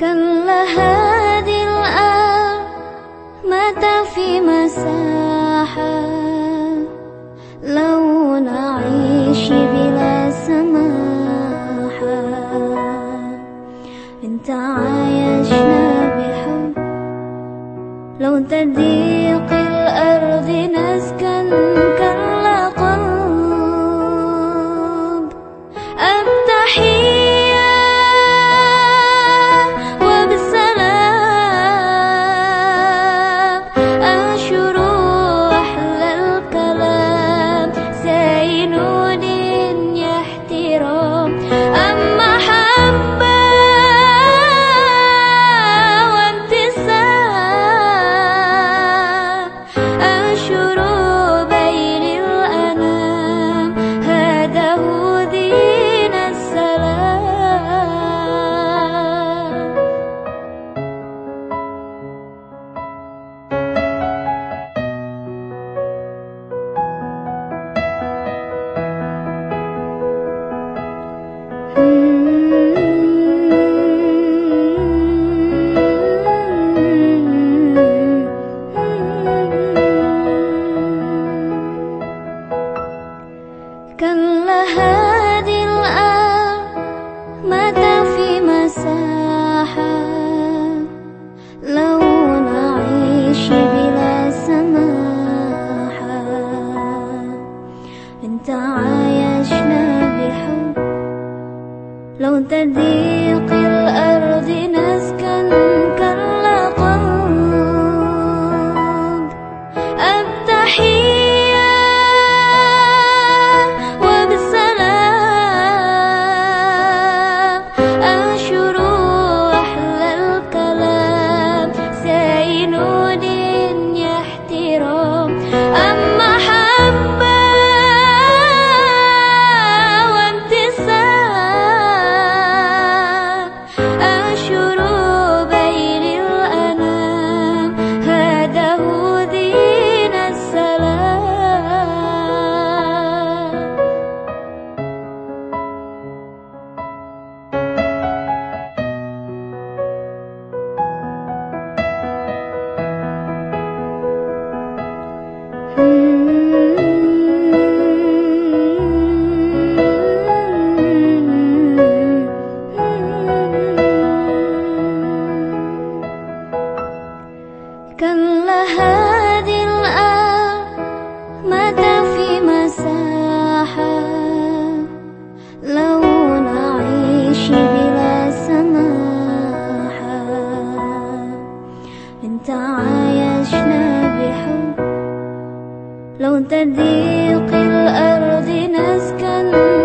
كلا هذه الآن متى في مساحة لو نعيش بلا سماحة إن تعايشنا بحب لو تضيق الأرض نسكن كلا هذه الآن في مساحة لو نعيش بلا سماحة إن تعايشنا بحب لو هذه في مساحة لو نعيش بلا سماحة إن تعايشنا بحب لو تضيق الأرض نسكن